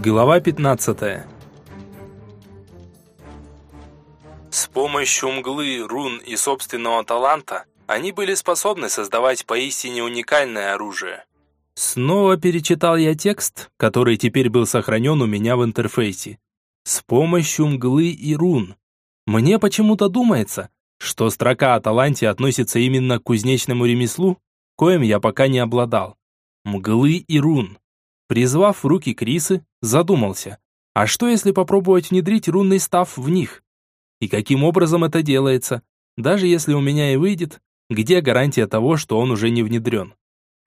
Глава 15 С помощью мглы, рун и собственного таланта они были способны создавать поистине уникальное оружие. Снова перечитал я текст, который теперь был сохранен у меня в интерфейсе. С помощью мглы и рун. Мне почему-то думается, что строка о таланте относится именно к кузнечному ремеслу, коим я пока не обладал. Мглы и рун. Призвав в руки Крисы, задумался, а что если попробовать внедрить рунный став в них? И каким образом это делается? Даже если у меня и выйдет, где гарантия того, что он уже не внедрен?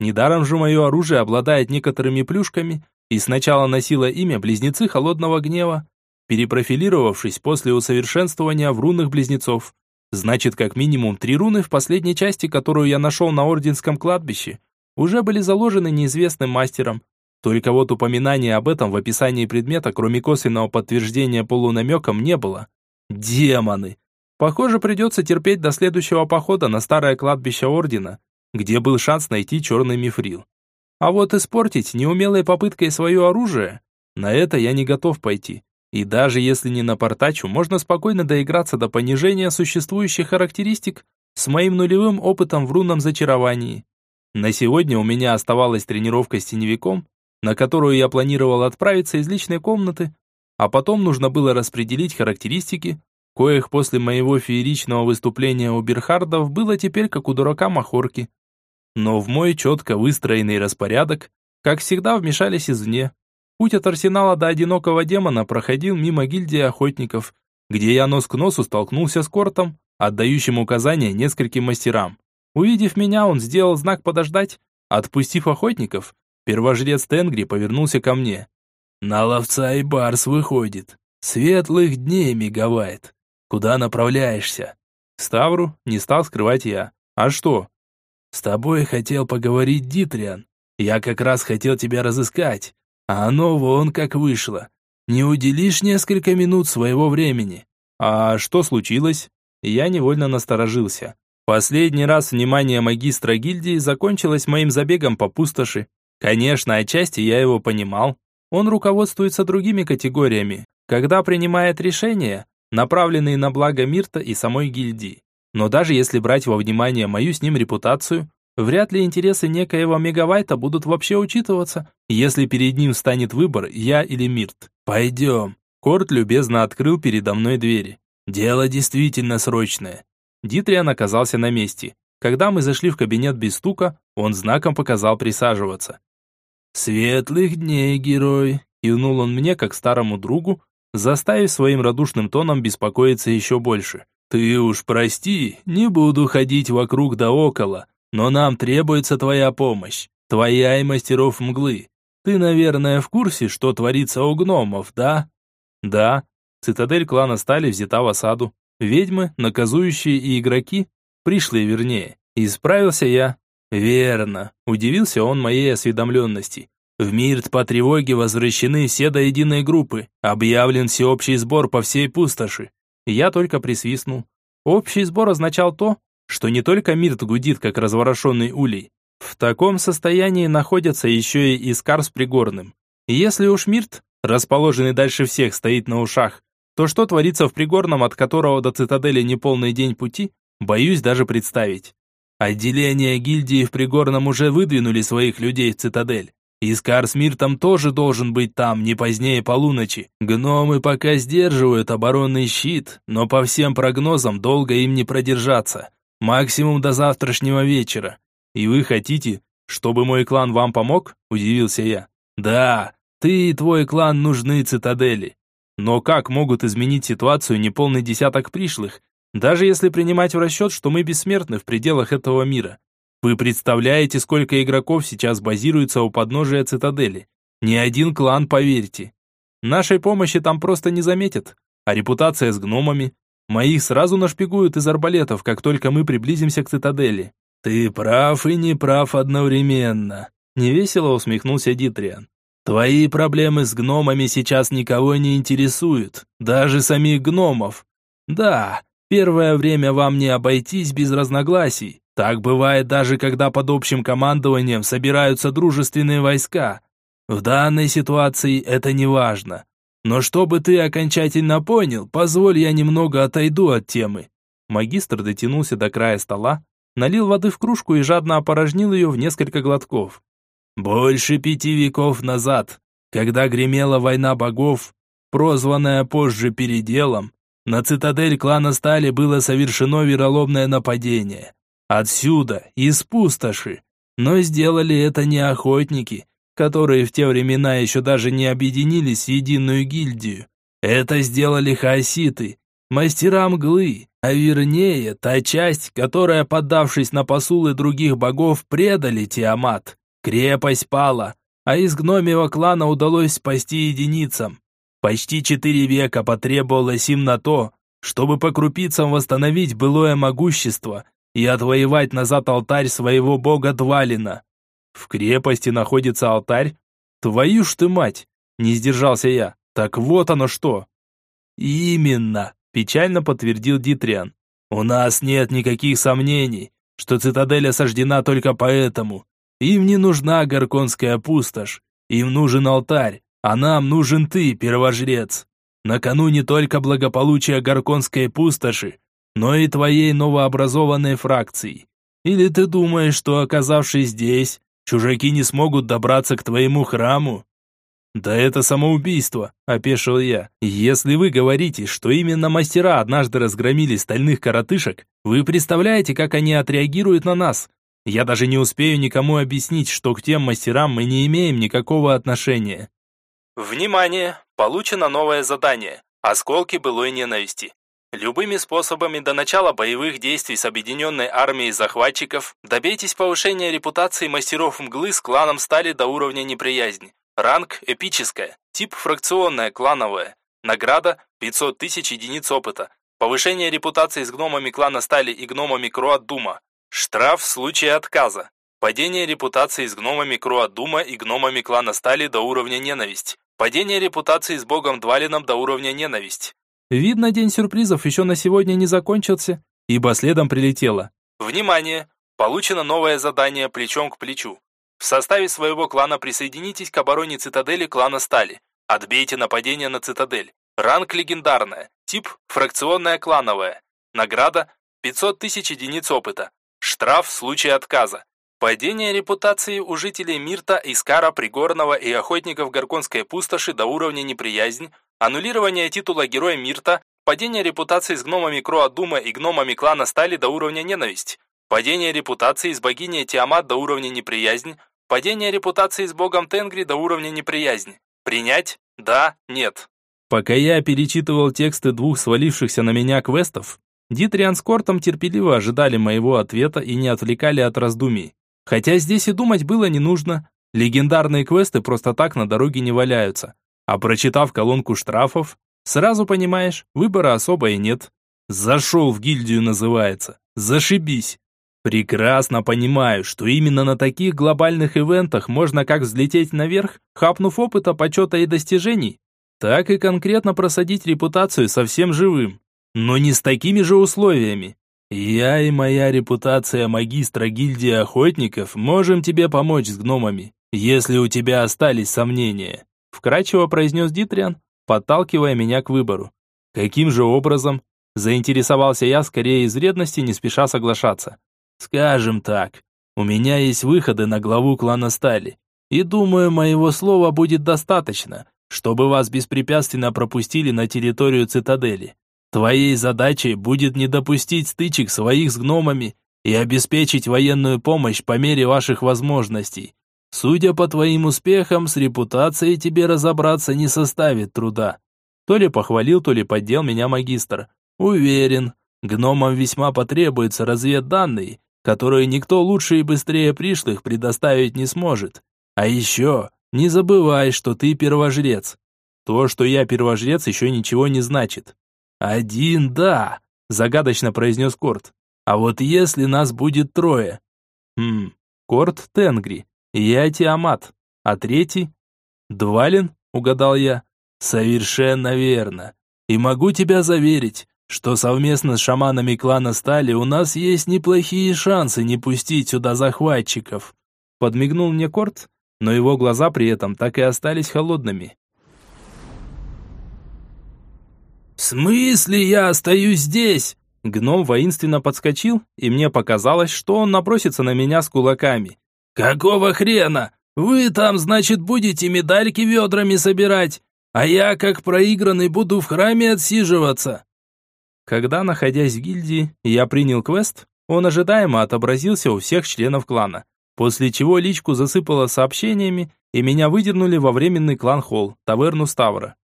Недаром же мое оружие обладает некоторыми плюшками и сначала носило имя Близнецы Холодного Гнева, перепрофилировавшись после усовершенствования в рунных близнецов. Значит, как минимум три руны в последней части, которую я нашел на Орденском кладбище, уже были заложены неизвестным мастером. Только вот упоминания об этом в описании предмета, кроме косвенного подтверждения полунамеком, не было. Демоны! Похоже, придется терпеть до следующего похода на старое кладбище Ордена, где был шанс найти черный мифрил. А вот испортить неумелой попыткой свое оружие, на это я не готов пойти. И даже если не напортачу, можно спокойно доиграться до понижения существующих характеристик с моим нулевым опытом в рунном зачаровании. На сегодня у меня оставалась тренировка с теневиком, на которую я планировал отправиться из личной комнаты, а потом нужно было распределить характеристики, коих после моего фееричного выступления у Берхардов было теперь как у дурака Махорки. Но в мой четко выстроенный распорядок, как всегда, вмешались извне. Путь от арсенала до одинокого демона проходил мимо гильдии охотников, где я нос к носу столкнулся с Кортом, отдающим указания нескольким мастерам. Увидев меня, он сделал знак подождать. Отпустив охотников, первожрец Тенгри повернулся ко мне. «На ловца и барс выходит. Светлых дней миговает. Куда направляешься?» Ставру не стал скрывать я. «А что?» «С тобой хотел поговорить Дитриан. Я как раз хотел тебя разыскать. А оно вон как вышло. Не уделишь несколько минут своего времени?» «А что случилось?» Я невольно насторожился. Последний раз внимание магистра гильдии закончилось моим забегом по пустоши. Конечно, отчасти я его понимал. Он руководствуется другими категориями, когда принимает решения, направленные на благо Мирта и самой гильдии. Но даже если брать во внимание мою с ним репутацию, вряд ли интересы некоего мегавайта будут вообще учитываться, если перед ним станет выбор я или Мирт. «Пойдем». Корт любезно открыл передо мной двери. «Дело действительно срочное. Дитриан оказался на месте. Когда мы зашли в кабинет без стука, он знаком показал присаживаться. «Светлых дней, герой!» – кивнул он мне, как старому другу, заставив своим радушным тоном беспокоиться еще больше. «Ты уж прости, не буду ходить вокруг да около, но нам требуется твоя помощь, твоя и мастеров мглы. Ты, наверное, в курсе, что творится у гномов, да?» «Да». Цитадель клана Стали взята в осаду. Ведьмы, наказующие и игроки, пришлые вернее. Исправился я. Верно. Удивился он моей осведомленности. В Мирт по тревоге возвращены все до единой группы. Объявлен всеобщий сбор по всей пустоши. Я только присвистнул. Общий сбор означал то, что не только Мирт гудит, как разворошенный улей. В таком состоянии находятся еще и Искар с Пригорным. если уж Мирт, расположенный дальше всех, стоит на ушах, то, что творится в Пригорном, от которого до цитадели неполный день пути, боюсь даже представить. Отделение гильдии в Пригорном уже выдвинули своих людей в цитадель. Искар с Миртом тоже должен быть там не позднее полуночи. Гномы пока сдерживают оборонный щит, но по всем прогнозам долго им не продержаться. Максимум до завтрашнего вечера. И вы хотите, чтобы мой клан вам помог? Удивился я. Да, ты и твой клан нужны цитадели. Но как могут изменить ситуацию неполный десяток пришлых, даже если принимать в расчет, что мы бессмертны в пределах этого мира? Вы представляете, сколько игроков сейчас базируется у подножия цитадели? Ни один клан, поверьте. Нашей помощи там просто не заметят. А репутация с гномами? Моих сразу нашпигуют из арбалетов, как только мы приблизимся к цитадели. Ты прав и не прав одновременно. Невесело усмехнулся Дитриан. Твои проблемы с гномами сейчас никого не интересуют, даже самих гномов. Да, первое время вам не обойтись без разногласий. Так бывает даже когда под общим командованием собираются дружественные войска. В данной ситуации это не важно. Но чтобы ты окончательно понял, позволь я немного отойду от темы. Магистр дотянулся до края стола, налил воды в кружку и жадно опорожнил ее в несколько глотков. Больше пяти веков назад, когда гремела война богов, прозванная позже переделом, на цитадель клана Стали было совершено вероломное нападение. Отсюда, из пустоши. Но сделали это не охотники, которые в те времена еще даже не объединились в единую гильдию. Это сделали хаоситы, мастера мглы, а вернее, та часть, которая, поддавшись на посулы других богов, предали Тиамат. Крепость пала, а из гномьего клана удалось спасти единицам. Почти четыре века потребовалось им на то, чтобы по крупицам восстановить былое могущество и отвоевать назад алтарь своего бога Двалина. В крепости находится алтарь? Твою ж ты мать! Не сдержался я. Так вот оно что. Именно, печально подтвердил Дитриан. У нас нет никаких сомнений, что цитадель осаждена только поэтому. Им не нужна Горконская пустошь. Им нужен алтарь, а нам нужен ты, первожрец. На кону не только благополучие Горконской пустоши, но и твоей новообразованной фракции. Или ты думаешь, что, оказавшись здесь, чужаки не смогут добраться к твоему храму?» «Да это самоубийство», – опешил я. «Если вы говорите, что именно мастера однажды разгромили стальных коротышек, вы представляете, как они отреагируют на нас? Я даже не успею никому объяснить, что к тем мастерам мы не имеем никакого отношения». Внимание! Получено новое задание. Осколки былой ненависти. Любыми способами до начала боевых действий с объединенной армией захватчиков добейтесь повышения репутации мастеров мглы с кланом стали до уровня неприязни. Ранг эпическая, тип фракционная, клановая. Награда 500 тысяч единиц опыта. Повышение репутации с гномами клана стали и гномами Круат Дума. Штраф в случае отказа. Падение репутации с гномами Круат Дума и гномами клана стали до уровня ненависть. Падение репутации с богом Двалином до уровня ненависть. Видно, день сюрпризов еще на сегодня не закончился, ибо следом прилетело. Внимание! Получено новое задание плечом к плечу. В составе своего клана присоединитесь к обороне цитадели клана Стали. Отбейте нападение на цитадель. Ранг легендарная. Тип фракционная клановая. Награда 500 тысяч единиц опыта. Штраф в случае отказа. Падение репутации у жителей Мирта, Искара, Пригорного и охотников Горконской пустоши до уровня неприязнь Аннулирование титула Героя Мирта, падение репутации с гномами Кроа-Дума и гномами клана Стали до уровня ненависть, падение репутации с богиней Тиамат до уровня неприязнь, падение репутации с богом Тенгри до уровня неприязнь. Принять? Да, нет. Пока я перечитывал тексты двух свалившихся на меня квестов, Дитриан с Кортом терпеливо ожидали моего ответа и не отвлекали от раздумий. Хотя здесь и думать было не нужно. Легендарные квесты просто так на дороге не валяются. А прочитав колонку штрафов, сразу понимаешь, выбора особо и нет. Зашел в гильдию называется. Зашибись. Прекрасно понимаю, что именно на таких глобальных ивентах можно как взлететь наверх, хапнув опыта, почета и достижений, так и конкретно просадить репутацию совсем живым. Но не с такими же условиями. Я и моя репутация магистра гильдии охотников можем тебе помочь с гномами, если у тебя остались сомнения вкрадчиво произнес Дитриан, подталкивая меня к выбору. Каким же образом? Заинтересовался я скорее из вредности, не спеша соглашаться. Скажем так, у меня есть выходы на главу клана Стали, и думаю, моего слова будет достаточно, чтобы вас беспрепятственно пропустили на территорию цитадели. Твоей задачей будет не допустить стычек своих с гномами и обеспечить военную помощь по мере ваших возможностей. Судя по твоим успехам, с репутацией тебе разобраться не составит труда. То ли похвалил, то ли поддел меня магистр. Уверен, гномам весьма потребуются разведданные, которые никто лучше и быстрее пришлых предоставить не сможет. А еще, не забывай, что ты первожрец. То, что я первожрец, еще ничего не значит. Один, да, загадочно произнес Корт. А вот если нас будет трое? Хм, Корт Тенгри. Я Тиамат, а третий? Двалин, угадал я. Совершенно верно. И могу тебя заверить, что совместно с шаманами клана Стали у нас есть неплохие шансы не пустить сюда захватчиков. Подмигнул мне Корт, но его глаза при этом так и остались холодными. «В смысле я остаюсь здесь?» Гном воинственно подскочил, и мне показалось, что он напросится на меня с кулаками. «Какого хрена? Вы там, значит, будете медальки ведрами собирать, а я, как проигранный, буду в храме отсиживаться». Когда, находясь в гильдии, я принял квест, он ожидаемо отобразился у всех членов клана, после чего личку засыпало сообщениями, и меня выдернули во временный клан-холл, таверну Ставра.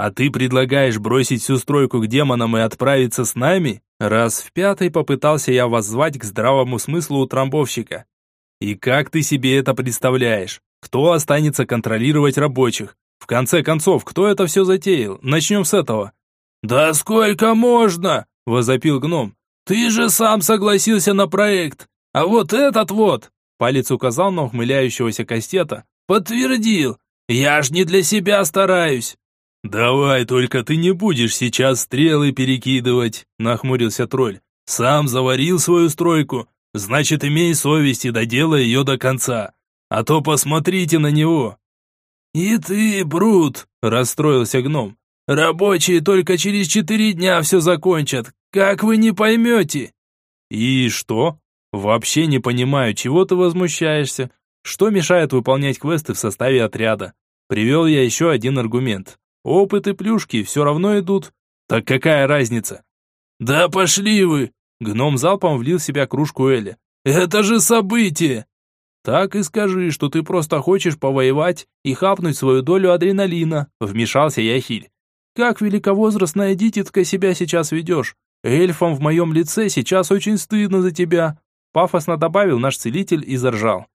«А ты предлагаешь бросить всю стройку к демонам и отправиться с нами?» Раз в пятый попытался я воззвать к здравому смыслу утрамбовщика. «И как ты себе это представляешь? Кто останется контролировать рабочих? В конце концов, кто это все затеял? Начнем с этого». «Да сколько можно?» – возопил гном. «Ты же сам согласился на проект. А вот этот вот!» – палец указал на ухмыляющегося Кастета. «Подтвердил. Я ж не для себя стараюсь». «Давай, только ты не будешь сейчас стрелы перекидывать», – нахмурился тролль. «Сам заварил свою стройку, значит, имей совесть и доделай ее до конца. А то посмотрите на него». «И ты, Брут», – расстроился гном. «Рабочие только через четыре дня все закончат. Как вы не поймете?» «И что? Вообще не понимаю, чего ты возмущаешься? Что мешает выполнять квесты в составе отряда?» Привел я еще один аргумент. Опыт и плюшки все равно идут. Так какая разница? Да пошли вы! Гном залпом влил в себя кружку Эли. Это же событие! Так и скажи, что ты просто хочешь повоевать и хапнуть свою долю адреналина, вмешался Яхиль. Как великовозрастная дитятка себя сейчас ведешь? Эльфам в моем лице сейчас очень стыдно за тебя. Пафосно добавил наш целитель и заржал.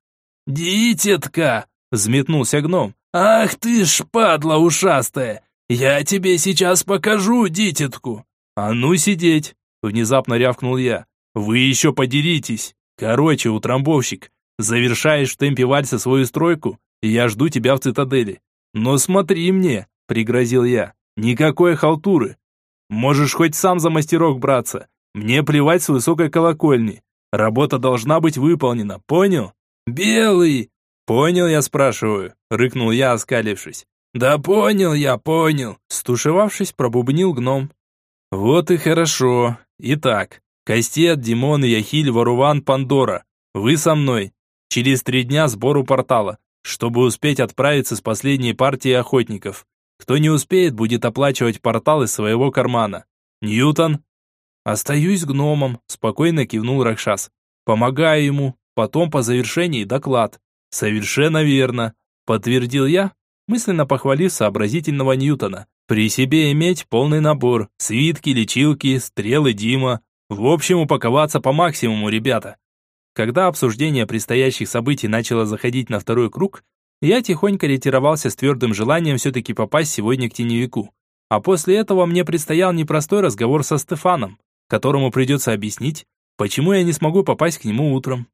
«Дитятка!» – взметнулся гном. «Ах ты ж, падла ушастая! Я тебе сейчас покажу дитятку!» «А ну сидеть!» – внезапно рявкнул я. «Вы еще подеритесь! Короче, утрамбовщик, завершаешь в темпе вальса свою стройку, и я жду тебя в цитадели. Но смотри мне!» – пригрозил я. «Никакой халтуры! Можешь хоть сам за мастерок браться. Мне плевать с высокой колокольни. Работа должна быть выполнена, понял?» «Белый!» «Понял, я спрашиваю», — рыкнул я, оскалившись. «Да понял я, понял», — стушевавшись, пробубнил гном. «Вот и хорошо. Итак, Кастет, Димон, Яхиль, Варуван, Пандора. Вы со мной. Через три дня сбору портала, чтобы успеть отправиться с последней партией охотников. Кто не успеет, будет оплачивать портал из своего кармана. Ньютон?» «Остаюсь гномом», — спокойно кивнул Ракшас. «Помогаю ему. Потом по завершении доклад. «Совершенно верно», – подтвердил я, мысленно похвалив сообразительного Ньютона. «При себе иметь полный набор, свитки, лечилки, стрелы Дима. В общем, упаковаться по максимуму, ребята». Когда обсуждение предстоящих событий начало заходить на второй круг, я тихонько ретировался с твердым желанием все-таки попасть сегодня к теневику. А после этого мне предстоял непростой разговор со Стефаном, которому придется объяснить, почему я не смогу попасть к нему утром.